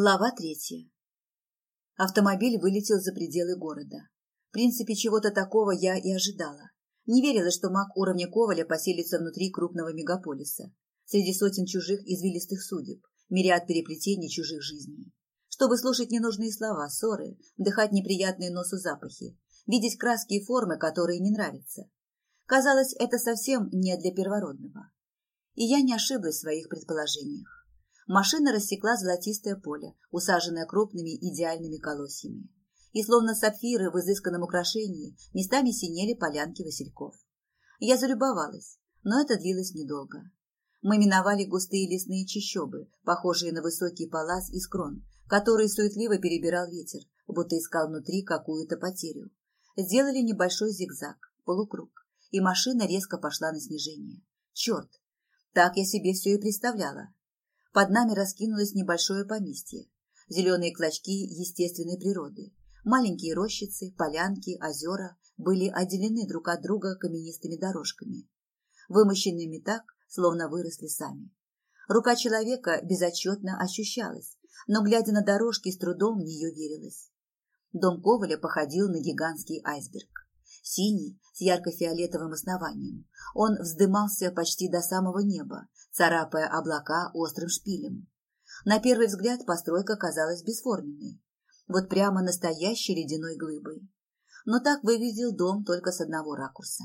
Глава третья. Автомобиль вылетел за пределы города. В принципе, чего-то такого я и ожидала. Не верила, что маг уровня Коваля поселится внутри крупного мегаполиса, среди сотен чужих извилистых судеб, мириад переплетений чужих жизней. Чтобы слушать ненужные слова, ссоры, вдыхать неприятные носу запахи, видеть краски и формы, которые не нравятся. Казалось, это совсем не для первородного. И я не ошиблась в своих предположениях. Машина рассекла золотистое поле, усаженное крупными идеальными колосьями. И словно сапфиры в изысканном украшении местами синели полянки васильков. Я залюбовалась, но это длилось недолго. Мы миновали густые лесные чащобы, похожие на высокий палас из крон, который суетливо перебирал ветер, будто искал внутри какую-то потерю. Сделали небольшой зигзаг, полукруг, и машина резко пошла на снижение. Черт! Так я себе все и представляла. Под нами раскинулось небольшое поместье. Зеленые клочки естественной природы. Маленькие рощицы, полянки, озера были отделены друг от друга каменистыми дорожками, вымощенными так, словно выросли сами. Рука человека безотчетно ощущалась, но, глядя на дорожки, с трудом в нее верилось. Дом Коваля походил на гигантский айсберг. Синий, с ярко-фиолетовым основанием. Он вздымался почти до самого неба, царапая облака острым шпилем. На первый взгляд постройка казалась бесформенной, вот прямо настоящей ледяной глыбой. Но так выглядел дом только с одного ракурса.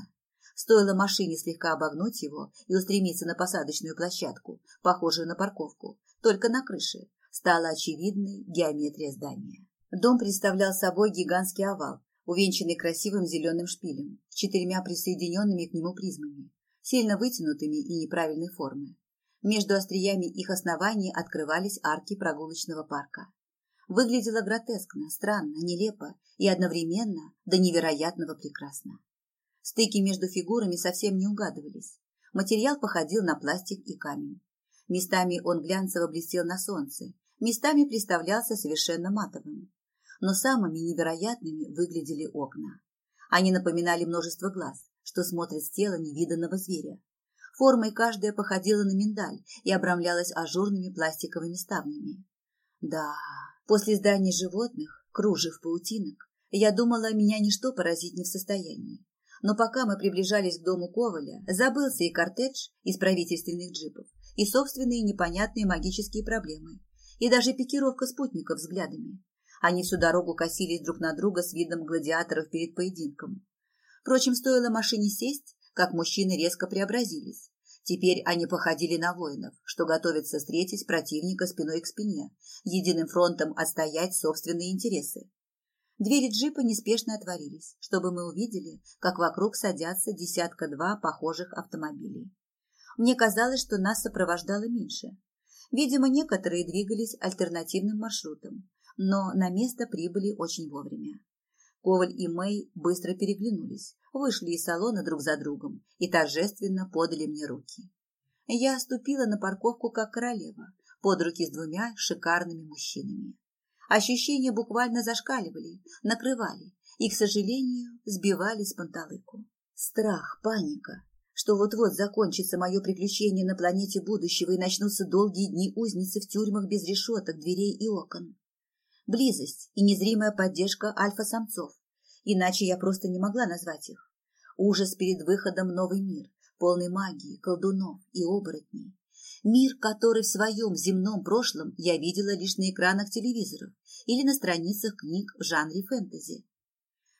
Стоило машине слегка обогнуть его и устремиться на посадочную площадку, похожую на парковку, только на крыше, стала очевидной геометрия здания. Дом представлял собой гигантский овал, увенчанный красивым зеленым шпилем, четырьмя присоединенными к нему призмами, сильно вытянутыми и неправильной формы. Между остриями их оснований открывались арки прогулочного парка. Выглядело гротескно, странно, нелепо и одновременно до невероятного прекрасно. Стыки между фигурами совсем не угадывались. Материал походил на пластик и камень. Местами он глянцево блестел на солнце, местами представлялся совершенно матовым. Но самыми невероятными выглядели окна. Они напоминали множество глаз, что смотрят с тела невиданного зверя, Формой каждая походила на миндаль и обрамлялась ажурными пластиковыми ставнями. Да, после здания животных, кружев паутинок, я думала, меня ничто поразить не в состоянии. Но пока мы приближались к дому Коваля, забылся и кортедж из правительственных джипов, и собственные непонятные магические проблемы, и даже пикировка спутников взглядами. Они всю дорогу косились друг на друга с видом гладиаторов перед поединком. Впрочем, стоило машине сесть, как мужчины резко преобразились. Теперь они походили на воинов, что готовятся встретить противника спиной к спине, единым фронтом отстоять собственные интересы. Двери джипа неспешно отворились, чтобы мы увидели, как вокруг садятся десятка-два похожих автомобилей. Мне казалось, что нас сопровождало меньше. Видимо, некоторые двигались альтернативным маршрутом, но на место прибыли очень вовремя. Коваль и Мэй быстро переглянулись, вышли из салона друг за другом и торжественно подали мне руки. Я ступила на парковку как королева, под руки с двумя шикарными мужчинами. Ощущения буквально зашкаливали, накрывали и, к сожалению, сбивали с панталыку. Страх, паника, что вот-вот закончится мое приключение на планете будущего и начнутся долгие дни узницы в тюрьмах без решеток, дверей и окон близость и незримая поддержка альфа-самцов. Иначе я просто не могла назвать их. Ужас перед выходом в новый мир, полный магии, колдунов и оборотней. Мир, который в своем земном прошлом я видела лишь на экранах телевизоров или на страницах книг в жанре фэнтези.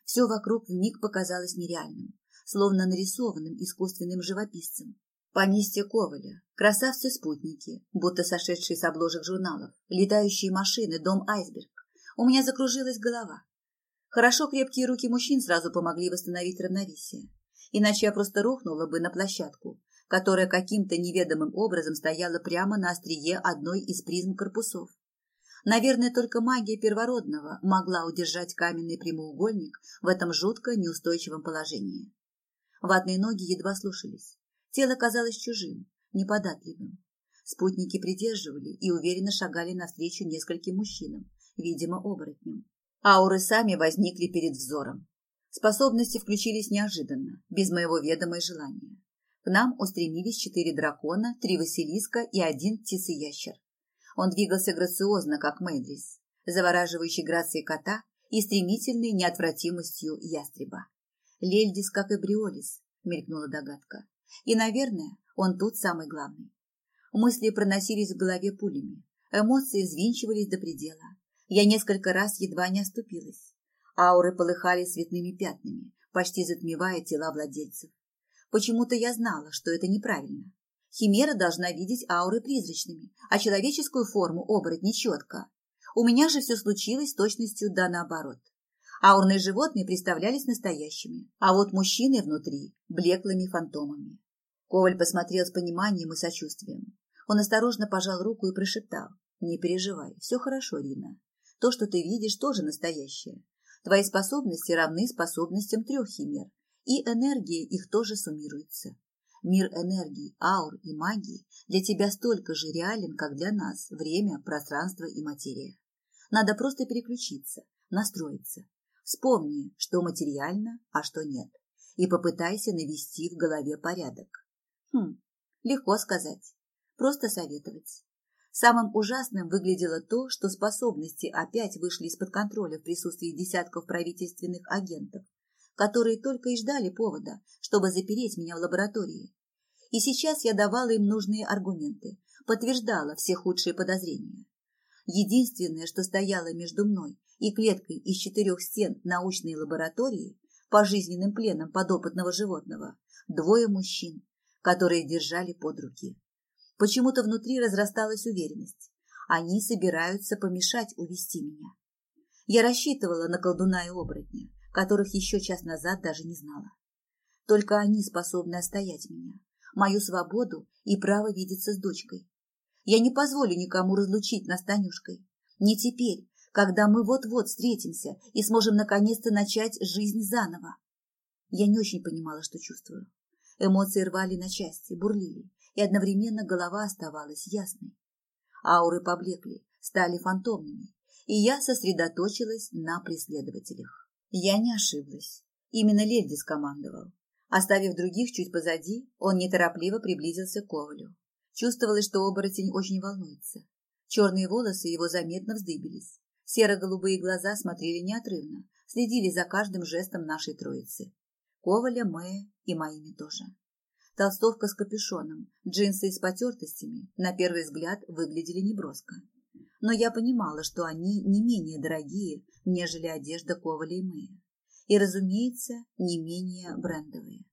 Все вокруг вмиг показалось нереальным, словно нарисованным искусственным живописцем. Поместье Коваля, красавцы-спутники, будто сошедшие с обложек журналов, летающие машины, дом-айсберг. У меня закружилась голова. Хорошо крепкие руки мужчин сразу помогли восстановить равновесие. Иначе я просто рухнула бы на площадку, которая каким-то неведомым образом стояла прямо на острие одной из призм корпусов. Наверное, только магия первородного могла удержать каменный прямоугольник в этом жутко неустойчивом положении. Ватные ноги едва слушались. Тело казалось чужим, неподатливым. Спутники придерживали и уверенно шагали навстречу нескольким мужчинам, видимо, оборотням. Ауры сами возникли перед взором. Способности включились неожиданно, без моего ведома и желания. К нам устремились четыре дракона, три василиска и один птицеящер. Он двигался грациозно, как Мэйдрис, завораживающей грацией кота и стремительной неотвратимостью ястреба. Лельдис, как и Бриолис, мелькнула догадка. И, наверное, он тут самый главный. Мысли проносились в голове пулями, эмоции взвинчивались до предела. Я несколько раз едва не оступилась. Ауры полыхали цветными пятнами, почти затмевая тела владельцев. Почему-то я знала, что это неправильно. Химера должна видеть ауры призрачными, а человеческую форму оборотни четко. У меня же все случилось с точностью да наоборот. Аурные животные представлялись настоящими, а вот мужчины внутри – блеклыми фантомами. Коваль посмотрел с пониманием и сочувствием. Он осторожно пожал руку и прошептал. «Не переживай, все хорошо, Рина. То, что ты видишь, тоже настоящее. Твои способности равны способностям трех химер, и энергия их тоже суммируется. Мир энергии, аур и магии для тебя столько же реален, как для нас время, пространство и материя. Надо просто переключиться, настроиться. Вспомни, что материально, а что нет, и попытайся навести в голове порядок. Хм, легко сказать, просто советовать. Самым ужасным выглядело то, что способности опять вышли из-под контроля в присутствии десятков правительственных агентов, которые только и ждали повода, чтобы запереть меня в лаборатории. И сейчас я давала им нужные аргументы, подтверждала все худшие подозрения. Единственное, что стояло между мной и клеткой из четырех стен научной лаборатории, пожизненным пленом подопытного животного, двое мужчин, которые держали под руки. Почему-то внутри разрасталась уверенность. Они собираются помешать увести меня. Я рассчитывала на колдуна и оборотня, которых еще час назад даже не знала. Только они способны остоять меня, мою свободу и право видеться с дочкой. Я не позволю никому разлучить нас Танюшкой. Не теперь, когда мы вот-вот встретимся и сможем наконец-то начать жизнь заново. Я не очень понимала, что чувствую. Эмоции рвали на части, бурлили, и одновременно голова оставалась ясной. Ауры поблекли, стали фантомными, и я сосредоточилась на преследователях. Я не ошиблась. Именно Лельди скомандовал. Оставив других чуть позади, он неторопливо приблизился к Ковалю. Чувствовалось, что оборотень очень волнуется. Черные волосы его заметно вздыбились. Серо-голубые глаза смотрели неотрывно, следили за каждым жестом нашей троицы. Коваля, Мэя и моими тоже. Толстовка с капюшоном, джинсы с потертостями на первый взгляд выглядели неброско. Но я понимала, что они не менее дорогие, нежели одежда Коваля и Мэя и, разумеется, не менее брендовые.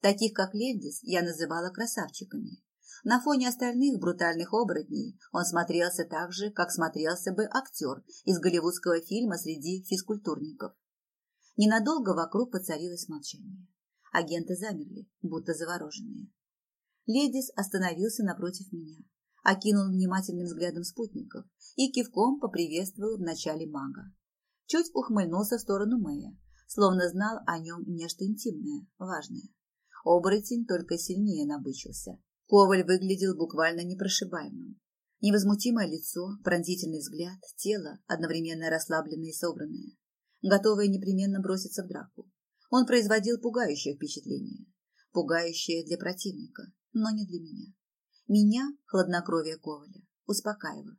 Таких, как Лельдис, я называла красавчиками. На фоне остальных брутальных оборотней он смотрелся так же, как смотрелся бы актер из голливудского фильма среди физкультурников. Ненадолго вокруг поцарилось молчание. Агенты замерли, будто завороженные. Ледис остановился напротив меня, окинул внимательным взглядом спутников и кивком поприветствовал в начале мага. Чуть ухмыльнулся в сторону Мэя, словно знал о нем нечто интимное, важное. Оборотень только сильнее набычился. Коваль выглядел буквально непрошибаемым. Невозмутимое лицо, пронзительный взгляд, тело, одновременно расслабленное и собранное, готовое непременно броситься в драку. Он производил пугающее впечатление. Пугающее для противника, но не для меня. Меня, хладнокровие Коваля, успокаивало.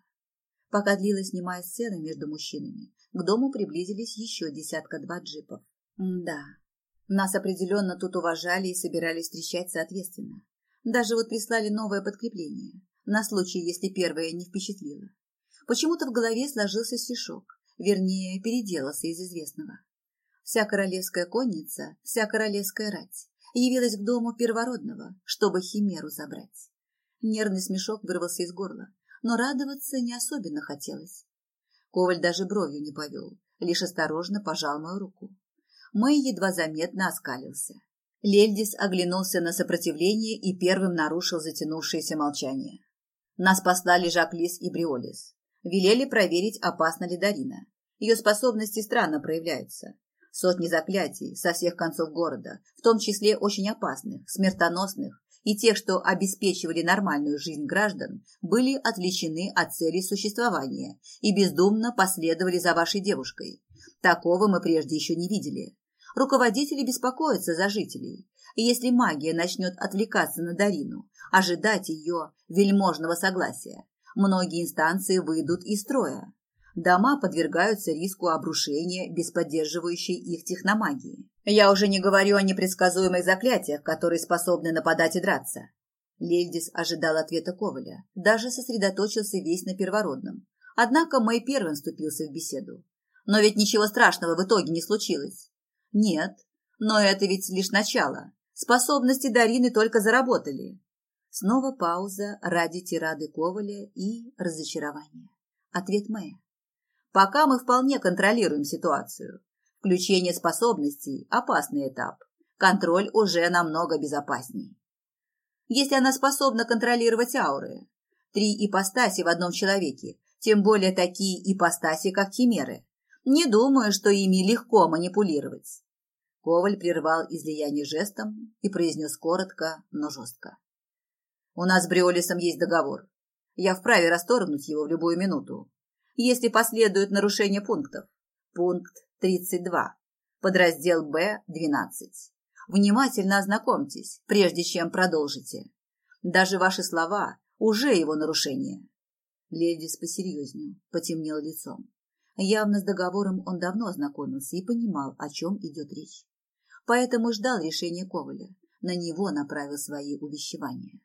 Пока длилась немая сцена между мужчинами, к дому приблизились еще десятка-два джипов. да, нас определенно тут уважали и собирались встречать соответственно. Даже вот прислали новое подкрепление, на случай, если первое не впечатлило. Почему-то в голове сложился стишок, вернее, переделался из известного. Вся королевская конница, вся королевская рать явилась к дому первородного, чтобы химеру забрать. Нервный смешок вырвался из горла, но радоваться не особенно хотелось. Коваль даже бровью не повел, лишь осторожно пожал мою руку. Мэй едва заметно оскалился. Лельдис оглянулся на сопротивление и первым нарушил затянувшееся молчание. Нас послали Жак-Лис и Бриолис. Велели проверить, опасна ли Дарина. Ее способности странно проявляются. Сотни заклятий со всех концов города, в том числе очень опасных, смертоносных и тех, что обеспечивали нормальную жизнь граждан, были отвлечены от цели существования и бездумно последовали за вашей девушкой. Такого мы прежде еще не видели. Руководители беспокоятся за жителей. И если магия начнет отвлекаться на Дарину, ожидать ее вельможного согласия, Многие инстанции выйдут из строя. Дома подвергаются риску обрушения без поддерживающей их техномагии. Я уже не говорю о непредсказуемых заклятиях, которые способны нападать и драться. Лельдис ожидал ответа Коваля, даже сосредоточился весь на первородном. Однако Мэй первым вступился в беседу. Но ведь ничего страшного в итоге не случилось. Нет, но это ведь лишь начало. Способности Дарины только заработали. Снова пауза ради тирады Коваля и разочарования. Ответ Мэя. Пока мы вполне контролируем ситуацию. Включение способностей – опасный этап. Контроль уже намного безопаснее. Если она способна контролировать ауры, три ипостаси в одном человеке, тем более такие ипостаси, как химеры, не думаю, что ими легко манипулировать. Коваль прервал излияние жестом и произнес коротко, но жестко. У нас с Бриолисом есть договор. Я вправе расторгнуть его в любую минуту если последует нарушение пунктов. Пункт 32. Подраздел Б-12. Внимательно ознакомьтесь, прежде чем продолжите. Даже ваши слова уже его нарушение. Ледис посерьезнее, потемнел лицом. Явно с договором он давно ознакомился и понимал, о чем идет речь. Поэтому ждал решения Коваля. На него направил свои увещевания.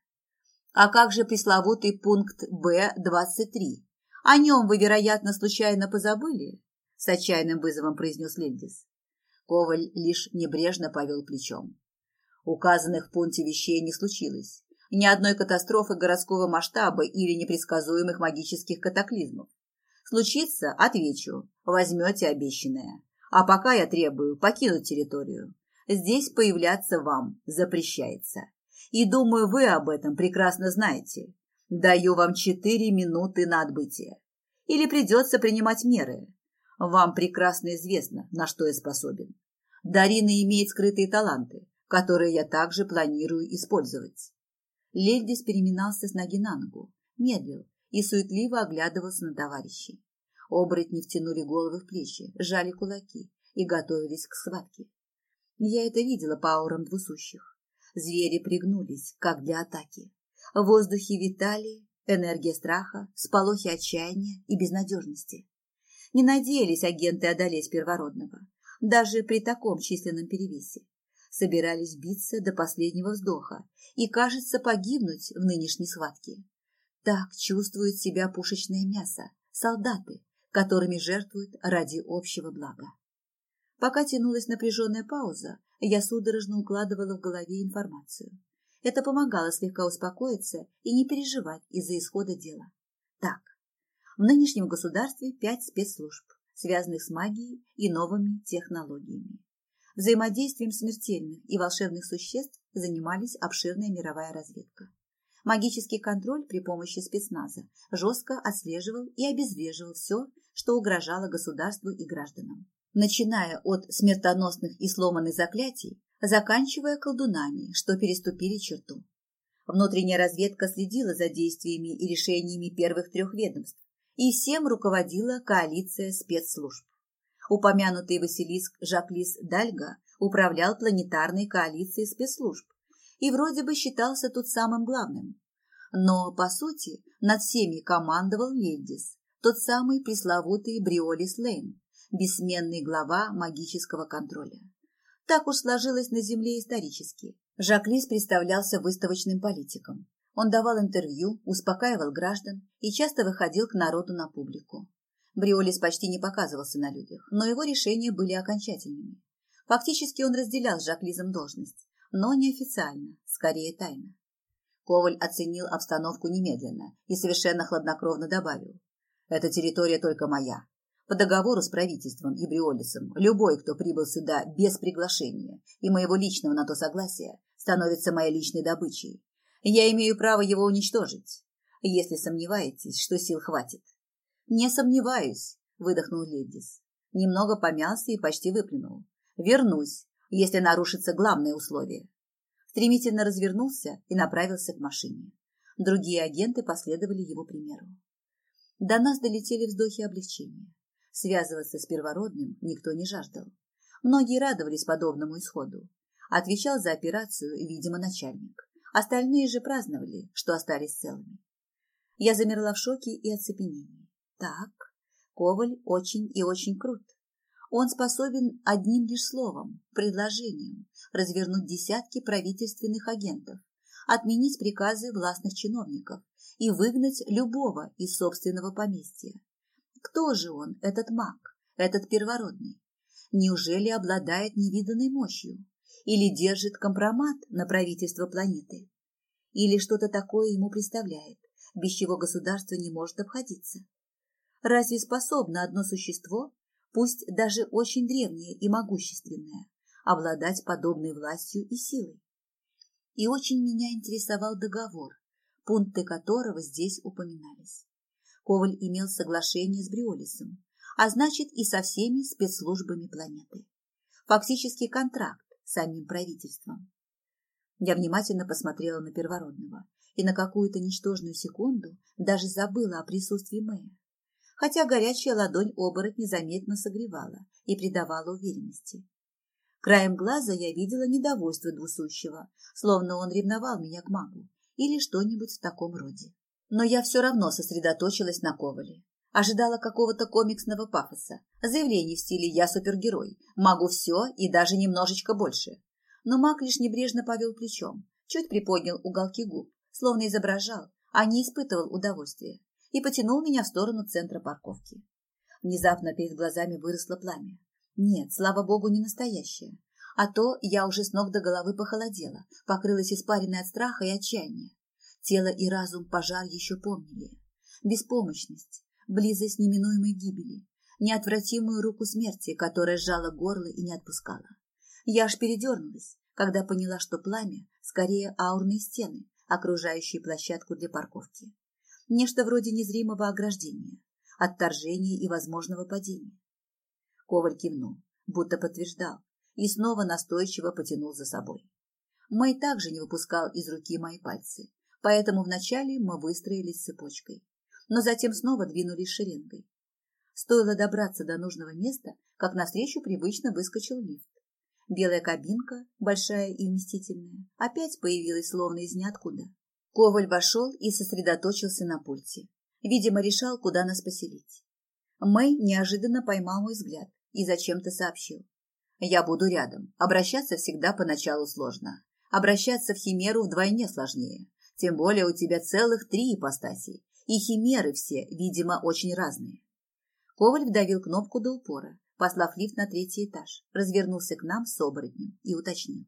А как же пресловутый пункт Б-23? О нем вы, вероятно, случайно позабыли? С отчаянным вызовом произнес Линдис. Коваль лишь небрежно повел плечом. Указанных в пункте вещей не случилось. Ни одной катастрофы городского масштаба или непредсказуемых магических катаклизмов. Случится, отвечу, возьмете обещанное. А пока я требую покинуть территорию. Здесь появляться вам запрещается. И думаю, вы об этом прекрасно знаете. Даю вам четыре минуты на отбытие. Или придется принимать меры. Вам прекрасно известно, на что я способен. Дарина имеет скрытые таланты, которые я также планирую использовать. Лельдис переминался с ноги на ногу, медлил и суетливо оглядывался на товарищей. Оборотни втянули головы в плечи, сжали кулаки и готовились к схватке. Я это видела по аурам двусущих. Звери пригнулись, как для атаки. В воздухе витали энергия страха, сполохи отчаяния и безнадежности. Не надеялись агенты одолеть первородного, даже при таком численном перевесе. Собирались биться до последнего вздоха и, кажется, погибнуть в нынешней схватке. Так чувствует себя пушечное мясо, солдаты, которыми жертвуют ради общего блага. Пока тянулась напряженная пауза, я судорожно укладывала в голове информацию. Это помогало слегка успокоиться и не переживать из-за исхода дела. Так, в нынешнем государстве пять спецслужб, связанных с магией и новыми технологиями. Взаимодействием смертельных и волшебных существ занимались обширная мировая разведка. Магический контроль при помощи спецназа жестко отслеживал и обезвреживал все, что угрожало государству и гражданам. Начиная от смертоносных и сломанных заклятий заканчивая колдунами, что переступили черту. Внутренняя разведка следила за действиями и решениями первых трех ведомств, и всем руководила коалиция спецслужб. Упомянутый Василиск Жаклис Дальга управлял планетарной коалицией спецслужб и вроде бы считался тут самым главным. Но, по сути, над всеми командовал Лельдис, тот самый пресловутый Бриолис Лейн, бессменный глава магического контроля. Так уж сложилось на Земле исторически. Жак-Лис представлялся выставочным политиком. Он давал интервью, успокаивал граждан и часто выходил к народу на публику. Бриолис почти не показывался на людях, но его решения были окончательными. Фактически он разделял с Жаклизом должность, но неофициально, скорее тайно. Коваль оценил обстановку немедленно и совершенно хладнокровно добавил. «Эта территория только моя. По договору с правительством и Бриолисом любой, кто прибыл сюда без приглашения и моего личного на то согласия, становится моей личной добычей. Я имею право его уничтожить, если сомневаетесь, что сил хватит. Не сомневаюсь, выдохнул Ледис. Немного помялся и почти выплюнул. Вернусь, если нарушится главное условие. Стремительно развернулся и направился к машине. Другие агенты последовали его примеру. До нас долетели вздохи облегчения. Связываться с первородным никто не жаждал. Многие радовались подобному исходу. Отвечал за операцию, видимо, начальник. Остальные же праздновали, что остались целыми. Я замерла в шоке и оцепенении. Так, Коваль очень и очень крут. Он способен одним лишь словом, предложением, развернуть десятки правительственных агентов, отменить приказы властных чиновников и выгнать любого из собственного поместья. Кто же он, этот маг, этот первородный? Неужели обладает невиданной мощью? Или держит компромат на правительство планеты? Или что-то такое ему представляет, без чего государство не может обходиться? Разве способно одно существо пусть даже очень древнее и могущественное, обладать подобной властью и силой. И очень меня интересовал договор, пункты которого здесь упоминались. Коваль имел соглашение с Бриолисом, а значит и со всеми спецслужбами планеты. Фактически контракт с самим правительством. Я внимательно посмотрела на Первородного и на какую-то ничтожную секунду даже забыла о присутствии Мэя хотя горячая ладонь оборотня заметно согревала и придавала уверенности. Краем глаза я видела недовольство двусущего, словно он ревновал меня к магу или что-нибудь в таком роде. Но я все равно сосредоточилась на Ковале. Ожидала какого-то комиксного пафоса, заявлений в стиле «я супергерой», «могу все и даже немножечко больше». Но маг лишь небрежно повел плечом, чуть приподнял уголки губ, словно изображал, а не испытывал удовольствия и потянул меня в сторону центра парковки. Внезапно перед глазами выросло пламя. Нет, слава богу, не настоящее. А то я уже с ног до головы похолодела, покрылась испаренной от страха и отчаяния. Тело и разум пожар еще помнили. Беспомощность, близость неминуемой гибели, неотвратимую руку смерти, которая сжала горло и не отпускала. Я аж передернулась, когда поняла, что пламя скорее аурные стены, окружающие площадку для парковки нечто вроде незримого ограждения, отторжения и возможного падения. Коваль кивнул, будто подтверждал, и снова настойчиво потянул за собой. Мэй также не выпускал из руки мои пальцы, поэтому вначале мы выстроились цепочкой, но затем снова двинулись шеренгой. Стоило добраться до нужного места, как навстречу привычно выскочил лифт. Белая кабинка, большая и вместительная, опять появилась словно из ниоткуда. Коваль вошел и сосредоточился на пульте. Видимо, решал, куда нас поселить. Мэй неожиданно поймал мой взгляд и зачем-то сообщил. «Я буду рядом. Обращаться всегда поначалу сложно. Обращаться в химеру вдвойне сложнее. Тем более у тебя целых три ипостаси. И химеры все, видимо, очень разные». Коваль вдавил кнопку до упора, послав лифт на третий этаж, развернулся к нам с оборотнем и уточнил.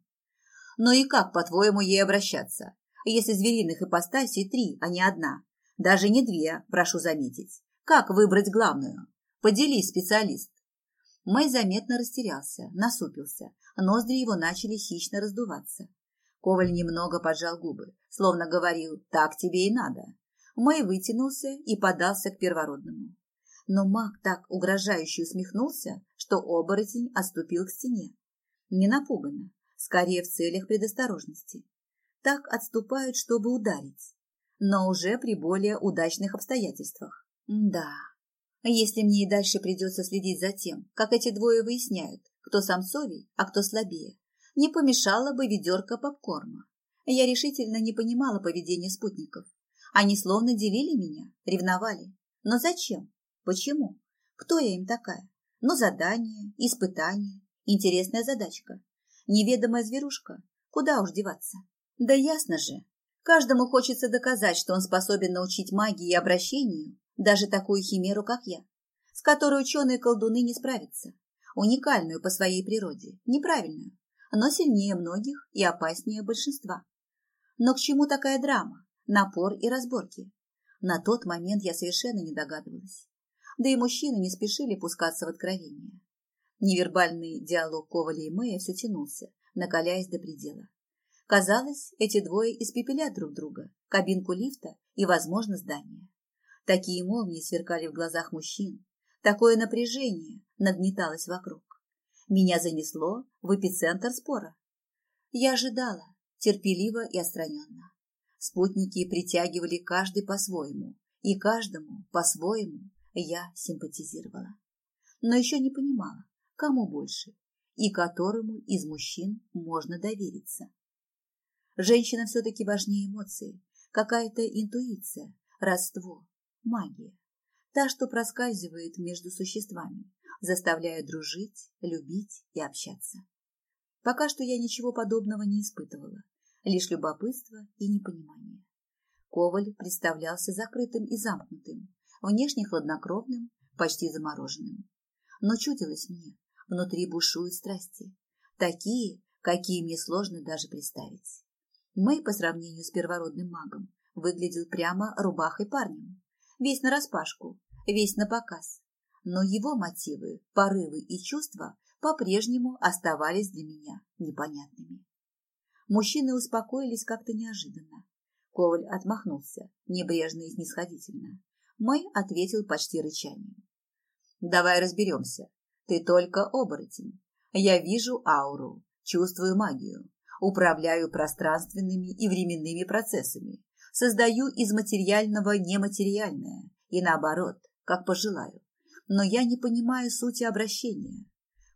«Ну и как, по-твоему, ей обращаться? если звериных ипостасей три, а не одна. Даже не две, прошу заметить. Как выбрать главную? Поделись, специалист. Мэй заметно растерялся, насупился. Ноздри его начали хищно раздуваться. Коваль немного поджал губы, словно говорил «так тебе и надо». Мэй вытянулся и подался к первородному. Но маг так угрожающе усмехнулся, что оборотень отступил к стене. Не напуганно, скорее в целях предосторожности так отступают, чтобы ударить, но уже при более удачных обстоятельствах. Да, если мне и дальше придется следить за тем, как эти двое выясняют, кто самцовий, а кто слабее, не помешало бы ведерко попкорна. Я решительно не понимала поведения спутников. Они словно делили меня, ревновали. Но зачем? Почему? Кто я им такая? Ну, задание, испытание, интересная задачка. Неведомая зверушка. Куда уж деваться? Да ясно же. Каждому хочется доказать, что он способен научить магии и обращению даже такую химеру, как я, с которой ученые-колдуны не справятся. Уникальную по своей природе, неправильную, но сильнее многих и опаснее большинства. Но к чему такая драма, напор и разборки? На тот момент я совершенно не догадывалась. Да и мужчины не спешили пускаться в откровение. Невербальный диалог Коваля и Мэя все тянулся, накаляясь до предела. Казалось, эти двое испепелят друг друга, кабинку лифта и, возможно, здание. Такие молнии сверкали в глазах мужчин, такое напряжение нагнеталось вокруг. Меня занесло в эпицентр спора. Я ожидала, терпеливо и отстраненно. Спутники притягивали каждый по-своему, и каждому по-своему я симпатизировала. Но еще не понимала, кому больше и которому из мужчин можно довериться. Женщина все-таки важнее эмоций, какая-то интуиция, родство, магия. Та, что проскальзывает между существами, заставляя дружить, любить и общаться. Пока что я ничего подобного не испытывала, лишь любопытство и непонимание. Коваль представлялся закрытым и замкнутым, внешне хладнокровным, почти замороженным. Но чудилось мне, внутри бушуют страсти, такие, какие мне сложно даже представить. Мэй по сравнению с первородным магом выглядел прямо рубахой парнем, весь нараспашку, весь на показ. Но его мотивы, порывы и чувства по-прежнему оставались для меня непонятными. Мужчины успокоились как-то неожиданно. Коваль отмахнулся, небрежно и снисходительно. Мэй ответил почти рычанием. «Давай разберемся. Ты только оборотень. Я вижу ауру, чувствую магию, управляю пространственными и временными процессами, создаю из материального нематериальное и наоборот, как пожелаю. Но я не понимаю сути обращения.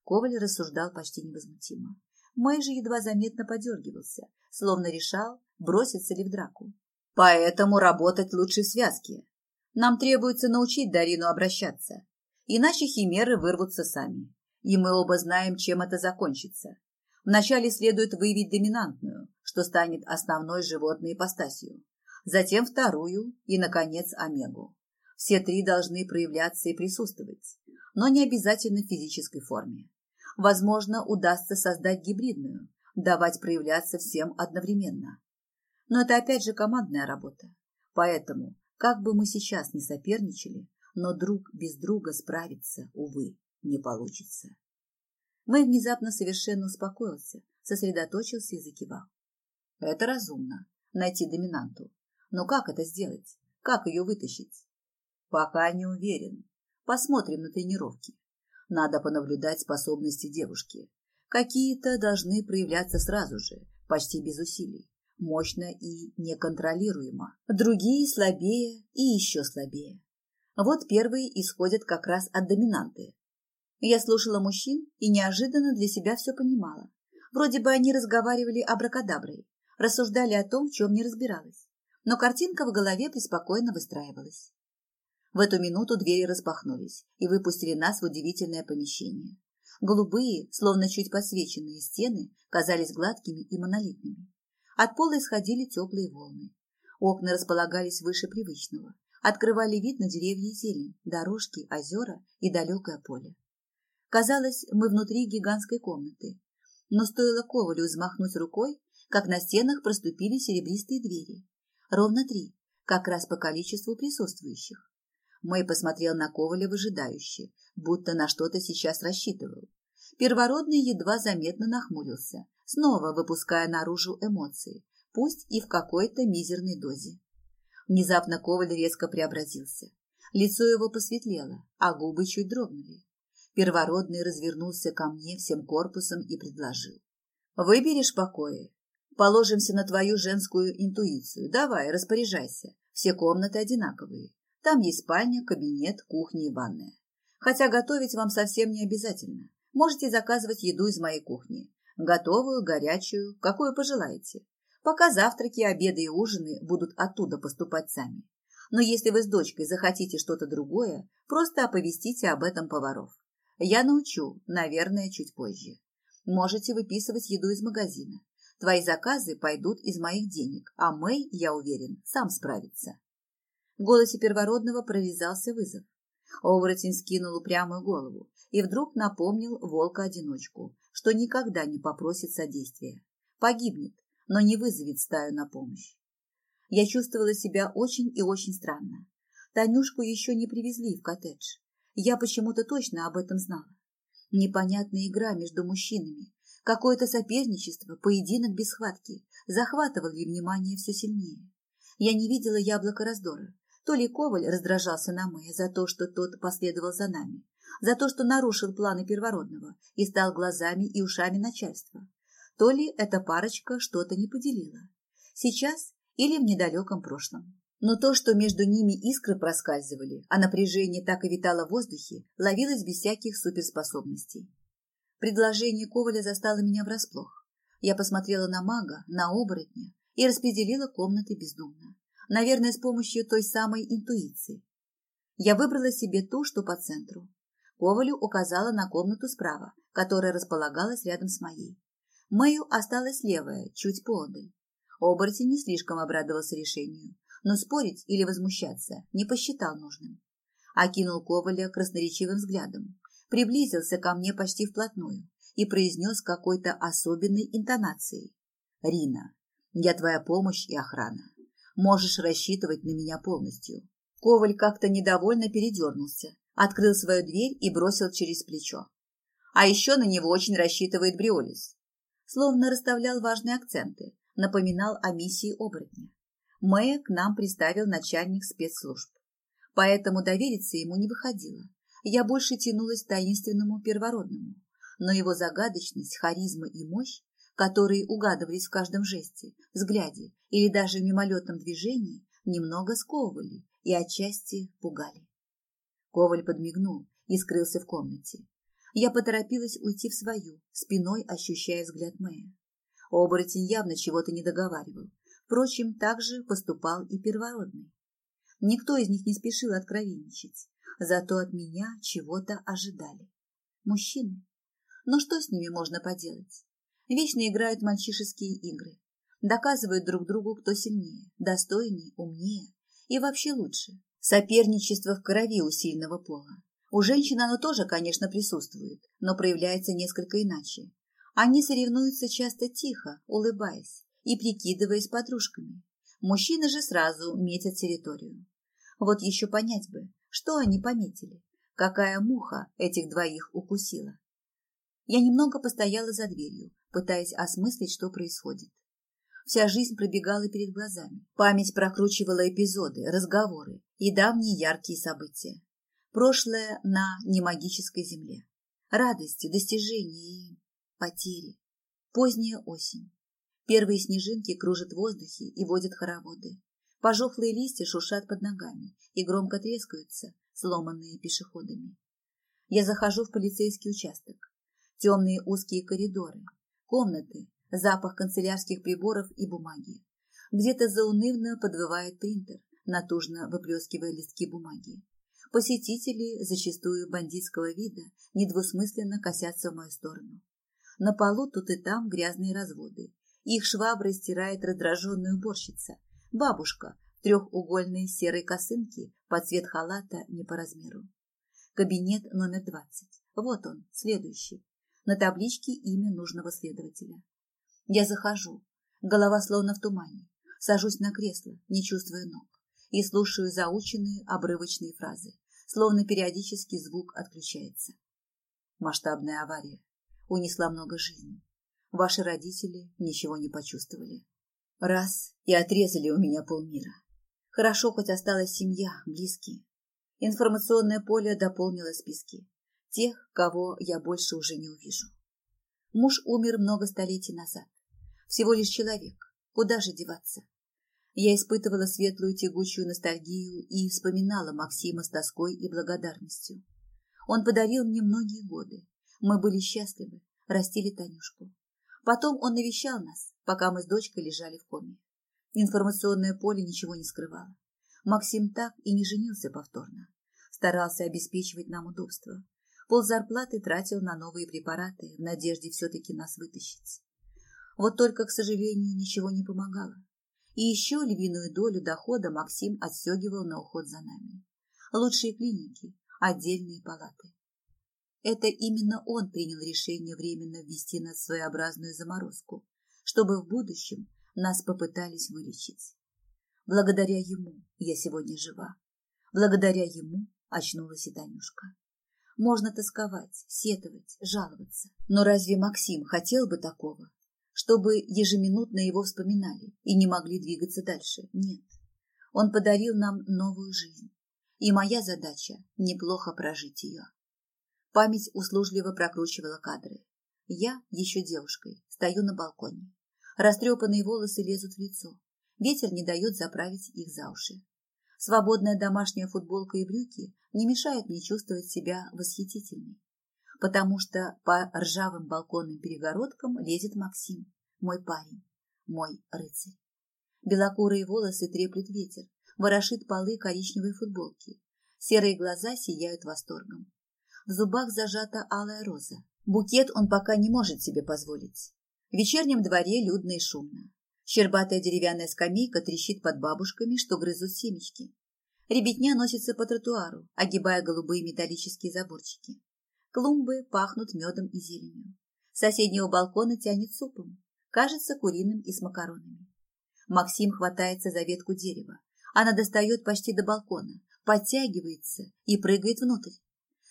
Коваль рассуждал почти невозмутимо. Мэй же едва заметно подергивался, словно решал, броситься ли в драку. Поэтому работать лучше в связке. Нам требуется научить Дарину обращаться, иначе химеры вырвутся сами. И мы оба знаем, чем это закончится. Вначале следует выявить доминантную, что станет основной животной ипостасью, затем вторую и, наконец, омегу. Все три должны проявляться и присутствовать, но не обязательно в физической форме. Возможно, удастся создать гибридную, давать проявляться всем одновременно. Но это опять же командная работа. Поэтому, как бы мы сейчас ни соперничали, но друг без друга справиться, увы, не получится. Мэй внезапно совершенно успокоился, сосредоточился и закивал. Это разумно, найти доминанту. Но как это сделать? Как ее вытащить? Пока не уверен. Посмотрим на тренировке. Надо понаблюдать способности девушки. Какие-то должны проявляться сразу же, почти без усилий. Мощно и неконтролируемо. Другие слабее и еще слабее. Вот первые исходят как раз от доминанты. Я слушала мужчин и неожиданно для себя все понимала. Вроде бы они разговаривали абракадаброй, рассуждали о том, в чем не разбиралась. Но картинка в голове преспокойно выстраивалась. В эту минуту двери распахнулись и выпустили нас в удивительное помещение. Голубые, словно чуть подсвеченные стены, казались гладкими и монолитными. От пола исходили теплые волны. Окна располагались выше привычного, открывали вид на деревья и зелень, дорожки, озера и далекое поле. Казалось, мы внутри гигантской комнаты. Но стоило Ковалю взмахнуть рукой, как на стенах проступили серебристые двери. Ровно три, как раз по количеству присутствующих. Мэй посмотрел на Коваля выжидающе, будто на что-то сейчас рассчитывал. Первородный едва заметно нахмурился, снова выпуская наружу эмоции, пусть и в какой-то мизерной дозе. Внезапно Коваль резко преобразился. Лицо его посветлело, а губы чуть дрогнули. Первородный развернулся ко мне всем корпусом и предложил. «Выберешь покои? Положимся на твою женскую интуицию. Давай, распоряжайся. Все комнаты одинаковые. Там есть спальня, кабинет, кухня и ванная. Хотя готовить вам совсем не обязательно. Можете заказывать еду из моей кухни. Готовую, горячую, какую пожелаете. Пока завтраки, обеды и ужины будут оттуда поступать сами. Но если вы с дочкой захотите что-то другое, просто оповестите об этом поваров. Я научу, наверное, чуть позже. Можете выписывать еду из магазина. Твои заказы пойдут из моих денег, а Мэй, я уверен, сам справится. В голосе первородного прорезался вызов. Оборотень скинул упрямую голову и вдруг напомнил волка-одиночку, что никогда не попросит содействия. Погибнет, но не вызовет стаю на помощь. Я чувствовала себя очень и очень странно. Танюшку еще не привезли в коттедж. Я почему-то точно об этом знала. Непонятная игра между мужчинами, какое-то соперничество, поединок без схватки захватывали внимание все сильнее. Я не видела яблока раздора, то ли Коваль раздражался на Мэя за то, что тот последовал за нами, за то, что нарушил планы первородного и стал глазами и ушами начальства, то ли эта парочка что-то не поделила. Сейчас или в недалеком прошлом. Но то, что между ними искры проскальзывали, а напряжение так и витало в воздухе, ловилось без всяких суперспособностей. Предложение Коваля застало меня врасплох. Я посмотрела на мага, на оборотня и распределила комнаты бездумно Наверное, с помощью той самой интуиции. Я выбрала себе ту, что по центру. Ковалю указала на комнату справа, которая располагалась рядом с моей. Мэю осталась левая, чуть поодаль. Оборотень не слишком обрадовался решению, но спорить или возмущаться не посчитал нужным. Окинул Коваля красноречивым взглядом, приблизился ко мне почти вплотную и произнес какой-то особенной интонацией. «Рина, я твоя помощь и охрана. Можешь рассчитывать на меня полностью». Коваль как-то недовольно передернулся, открыл свою дверь и бросил через плечо. А еще на него очень рассчитывает Бриолис. Словно расставлял важные акценты, напоминал о миссии оборотня. Мэя к нам приставил начальник спецслужб. Поэтому довериться ему не выходило. Я больше тянулась к таинственному первородному. Но его загадочность, харизма и мощь, которые угадывались в каждом жесте, взгляде или даже мимолетном движении, немного сковывали и отчасти пугали. Коваль подмигнул и скрылся в комнате. Я поторопилась уйти в свою, спиной ощущая взгляд Мэя. Оборотень явно чего-то не договаривал. Впрочем, так же поступал и первородный. Никто из них не спешил откровенничать, зато от меня чего-то ожидали. Мужчины. Но что с ними можно поделать? Вечно играют мальчишеские игры. Доказывают друг другу, кто сильнее, достойнее, умнее и вообще лучше. Соперничество в крови у сильного пола. У женщин оно тоже, конечно, присутствует, но проявляется несколько иначе. Они соревнуются часто тихо, улыбаясь и прикидываясь подружками. Мужчины же сразу метят территорию. Вот еще понять бы, что они пометили, какая муха этих двоих укусила. Я немного постояла за дверью, пытаясь осмыслить, что происходит. Вся жизнь пробегала перед глазами. Память прокручивала эпизоды, разговоры и давние яркие события. Прошлое на немагической земле. Радости, достижения и потери. Поздняя осень. Первые снежинки кружат в воздухе и водят хороводы. Пожухлые листья шуршат под ногами и громко трескаются, сломанные пешеходами. Я захожу в полицейский участок. Темные узкие коридоры, комнаты, запах канцелярских приборов и бумаги. Где-то заунывно подвывает принтер, натужно выплескивая листки бумаги. Посетители, зачастую бандитского вида, недвусмысленно косятся в мою сторону. На полу тут и там грязные разводы. Их шваброй стирает раздраженная уборщица. Бабушка в трехугольной серой косынке под цвет халата не по размеру. Кабинет номер двадцать. Вот он, следующий. На табличке имя нужного следователя. Я захожу. Голова словно в тумане. Сажусь на кресло, не чувствуя ног и слушаю заученные обрывочные фразы, словно периодически звук отключается. Масштабная авария унесла много жизней. Ваши родители ничего не почувствовали. Раз и отрезали у меня полмира. Хорошо, хоть осталась семья, близкие. Информационное поле дополнило списки. Тех, кого я больше уже не увижу. Муж умер много столетий назад. Всего лишь человек. Куда же деваться? Я испытывала светлую тягучую ностальгию и вспоминала Максима с тоской и благодарностью. Он подарил мне многие годы. Мы были счастливы, растили Танюшку. Потом он навещал нас, пока мы с дочкой лежали в коме. Информационное поле ничего не скрывало. Максим так и не женился повторно. Старался обеспечивать нам удобство. Пол зарплаты тратил на новые препараты в надежде все-таки нас вытащить. Вот только, к сожалению, ничего не помогало. И еще львиную долю дохода Максим отстегивал на уход за нами. Лучшие клиники, отдельные палаты. Это именно он принял решение временно ввести нас в своеобразную заморозку, чтобы в будущем нас попытались вылечить. Благодаря ему я сегодня жива. Благодаря ему очнулась и Танюшка. Можно тосковать, сетовать, жаловаться. Но разве Максим хотел бы такого? чтобы ежеминутно его вспоминали и не могли двигаться дальше. Нет. Он подарил нам новую жизнь. И моя задача – неплохо прожить ее. Память услужливо прокручивала кадры. Я, еще девушкой, стою на балконе. Растрепанные волосы лезут в лицо. Ветер не дает заправить их за уши. Свободная домашняя футболка и брюки не мешают мне чувствовать себя восхитительной потому что по ржавым балконным перегородкам лезет Максим, мой парень, мой рыцарь. Белокурые волосы треплет ветер, ворошит полы коричневой футболки. Серые глаза сияют восторгом. В зубах зажата алая роза. Букет он пока не может себе позволить. В вечернем дворе людно и шумно. Щербатая деревянная скамейка трещит под бабушками, что грызут семечки. Ребятня носится по тротуару, огибая голубые металлические заборчики. Клумбы пахнут медом и зеленью. С соседнего балкона тянет супом, кажется куриным и с макаронами. Максим хватается за ветку дерева. Она достает почти до балкона, подтягивается и прыгает внутрь.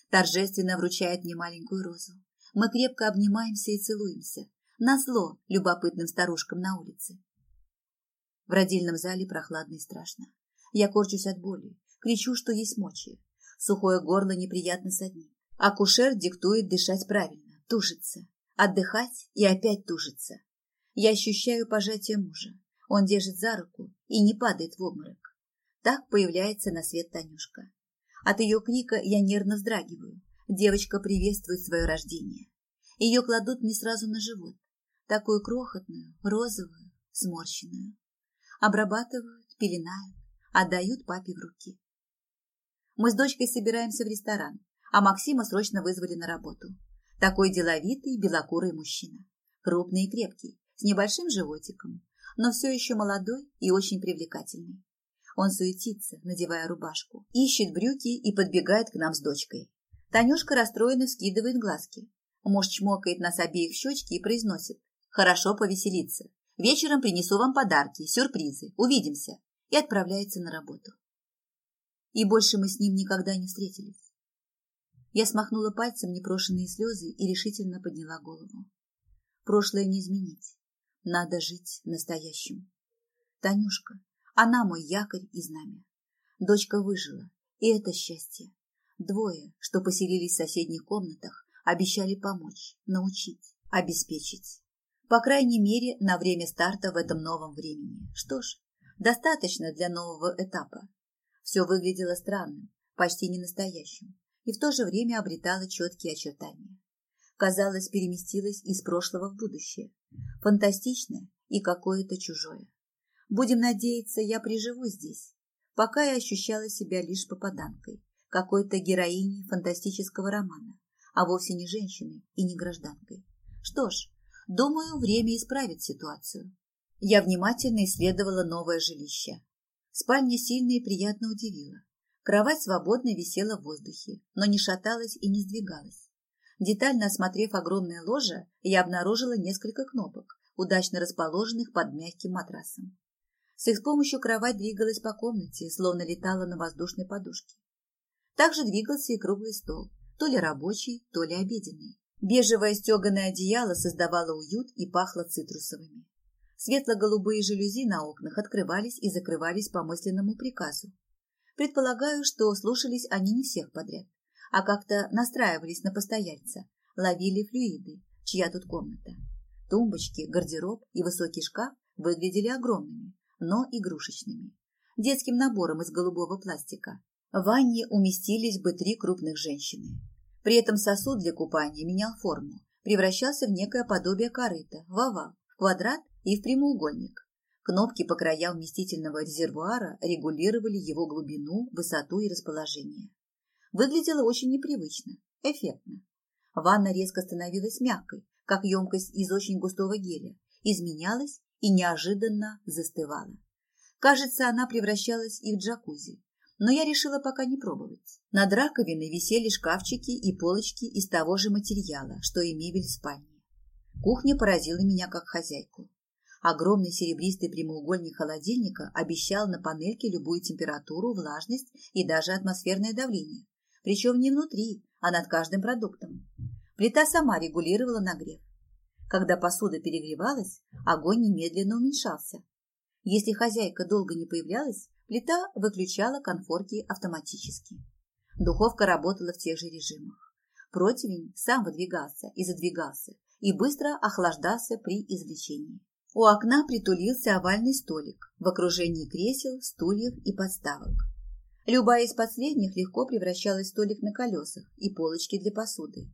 Торжественно вручает мне маленькую розу. Мы крепко обнимаемся и целуемся. Назло любопытным старушкам на улице. В родильном зале прохладно и страшно. Я корчусь от боли, кричу, что есть мочи. Сухое горло неприятно саднит. Акушер диктует дышать правильно, тужится, отдыхать и опять тужится. Я ощущаю пожатие мужа. Он держит за руку и не падает в обморок. Так появляется на свет Танюшка. От ее крика я нервно вздрагиваю. Девочка приветствует свое рождение. Ее кладут мне сразу на живот. Такую крохотную, розовую, сморщенную. Обрабатывают, пеленают отдают папе в руки. Мы с дочкой собираемся в ресторан, а Максима срочно вызвали на работу. Такой деловитый, белокурый мужчина. Крупный и крепкий, с небольшим животиком, но все еще молодой и очень привлекательный. Он суетится, надевая рубашку, ищет брюки и подбегает к нам с дочкой. Танюшка расстроенно вскидывает глазки. Муж чмокает нас обеих в щечки и произносит. «Хорошо повеселиться. Вечером принесу вам подарки, сюрпризы. Увидимся и отправляется на работу. И больше мы с ним никогда не встретились. Я смахнула пальцем непрошенные слезы и решительно подняла голову. Прошлое не изменить. Надо жить настоящим. Танюшка, она мой якорь и знамя. Дочка выжила, и это счастье. Двое, что поселились в соседних комнатах, обещали помочь, научить, обеспечить. По крайней мере, на время старта в этом новом времени. Что ж, достаточно для нового этапа. Все выглядело странным, почти ненастоящим, и в то же время обретало четкие очертания. Казалось, переместилось из прошлого в будущее. Фантастичное и какое-то чужое. Будем надеяться, я приживу здесь. Пока я ощущала себя лишь попаданкой, какой-то героиней фантастического романа, а вовсе не женщиной и не гражданкой. Что ж, думаю, время исправит ситуацию. Я внимательно исследовала новое жилище. Спальня сильно и приятно удивила. Кровать свободно висела в воздухе, но не шаталась и не сдвигалась. Детально осмотрев огромное ложе, я обнаружила несколько кнопок, удачно расположенных под мягким матрасом. С их помощью кровать двигалась по комнате, словно летала на воздушной подушке. Также двигался и круглый стол, то ли рабочий, то ли обеденный. Бежевое стеганое одеяло создавало уют и пахло цитрусовыми. Светло-голубые жалюзи на окнах открывались и закрывались по мысленному приказу. Предполагаю, что слушались они не всех подряд, а как-то настраивались на постояльца, ловили флюиды, чья тут комната. Тумбочки, гардероб и высокий шкаф выглядели огромными, но игрушечными. Детским набором из голубого пластика. В ванне уместились бы три крупных женщины. При этом сосуд для купания менял форму, превращался в некое подобие корыта, в овал, в квадрат и в прямоугольник. Кнопки по краям вместительного резервуара регулировали его глубину, высоту и расположение. Выглядело очень непривычно, эффектно. Ванна резко становилась мягкой, как емкость из очень густого геля, изменялась и неожиданно застывала. Кажется, она превращалась и в джакузи, но я решила пока не пробовать. Над раковиной висели шкафчики и полочки из того же материала, что и мебель в спальне. Кухня поразила меня как хозяйку. Огромный серебристый прямоугольник холодильника обещал на панельке любую температуру, влажность и даже атмосферное давление. Причем не внутри, а над каждым продуктом. Плита сама регулировала нагрев. Когда посуда перегревалась, огонь немедленно уменьшался. Если хозяйка долго не появлялась, плита выключала конфорки автоматически. Духовка работала в тех же режимах. Противень сам выдвигался и задвигался и быстро охлаждался при извлечении. У окна притулился овальный столик в окружении кресел, стульев и подставок. Любая из последних легко превращалась в столик на колесах и полочки для посуды.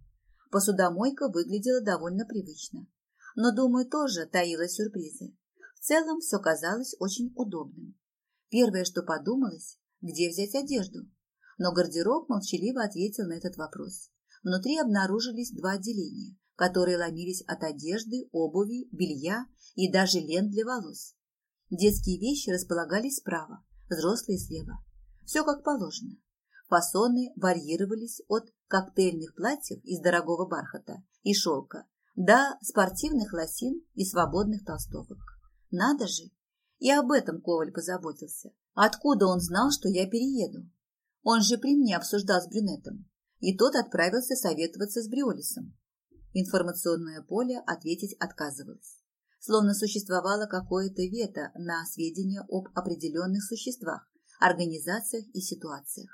Посудомойка выглядела довольно привычно, но, думаю, тоже таила сюрпризы. В целом все казалось очень удобным. Первое, что подумалось, где взять одежду. Но гардероб молчаливо ответил на этот вопрос. Внутри обнаружились два отделения, которые ломились от одежды, обуви, белья и даже лент для волос. Детские вещи располагались справа, взрослые слева. Все как положено. Фасоны варьировались от коктейльных платьев из дорогого бархата и шелка до спортивных лосин и свободных толстовок. Надо же! И об этом Коваль позаботился. Откуда он знал, что я перееду? Он же при мне обсуждал с брюнетом, и тот отправился советоваться с Бриолисом. Информационное поле ответить отказывалось. Словно существовало какое-то вето на сведения об определенных существах, организациях и ситуациях.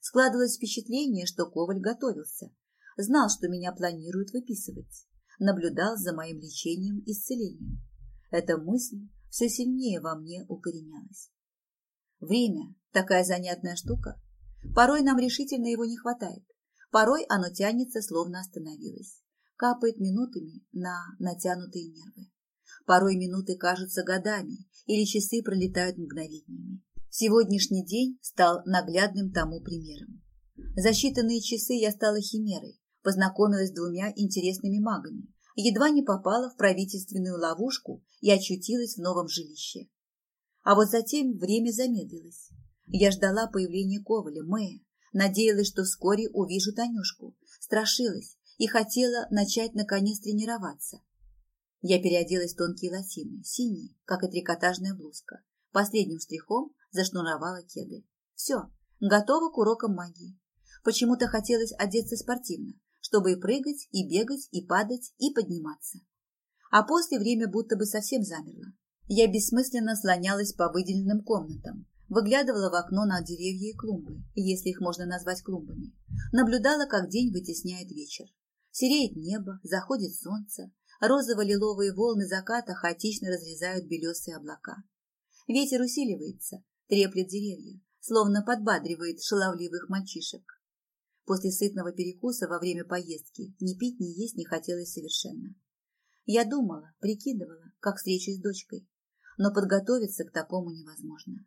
Складывалось впечатление, что Коваль готовился, знал, что меня планируют выписывать, наблюдал за моим лечением и исцелением. Эта мысль все сильнее во мне укоренялась. Время – такая занятная штука. Порой нам решительно его не хватает. Порой оно тянется, словно остановилось. Капает минутами на натянутые нервы. Порой минуты кажутся годами, или часы пролетают мгновениями. Сегодняшний день стал наглядным тому примером. За считанные часы я стала химерой, познакомилась с двумя интересными магами, едва не попала в правительственную ловушку и очутилась в новом жилище. А вот затем время замедлилось. Я ждала появления Коваля, Мэя, надеялась, что вскоре увижу Танюшку, страшилась и хотела начать наконец тренироваться. Я переоделась в тонкие лосины, синие, как и трикотажная блузка. Последним штрихом зашнуровала кеды. Все, готова к урокам магии. Почему-то хотелось одеться спортивно, чтобы и прыгать, и бегать, и падать, и подниматься. А после время будто бы совсем замерло. Я бессмысленно слонялась по выделенным комнатам, выглядывала в окно на деревья и клумбы, если их можно назвать клумбами, наблюдала, как день вытесняет вечер. Сереет небо, заходит солнце, розово-лиловые волны заката хаотично разрезают белесые облака. Ветер усиливается, треплет деревья, словно подбадривает шаловливых мальчишек. После сытного перекуса во время поездки ни пить, ни есть не хотелось совершенно. Я думала, прикидывала, как встречусь с дочкой, но подготовиться к такому невозможно.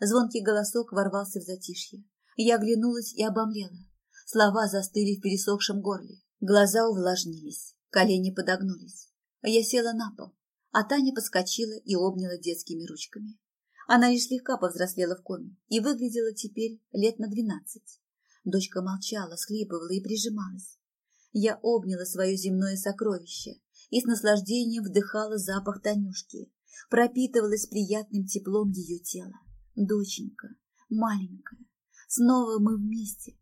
Звонкий голосок ворвался в затишье. Я оглянулась и обомлела. Слова застыли в пересохшем горле. Глаза увлажнились, колени подогнулись. Я села на пол, а Таня подскочила и обняла детскими ручками. Она лишь слегка повзрослела в коме и выглядела теперь лет на двенадцать. Дочка молчала, схлипывала и прижималась. Я обняла свое земное сокровище и с наслаждением вдыхала запах Танюшки, пропитывалась приятным теплом ее тела. Доченька, маленькая, снова мы вместе,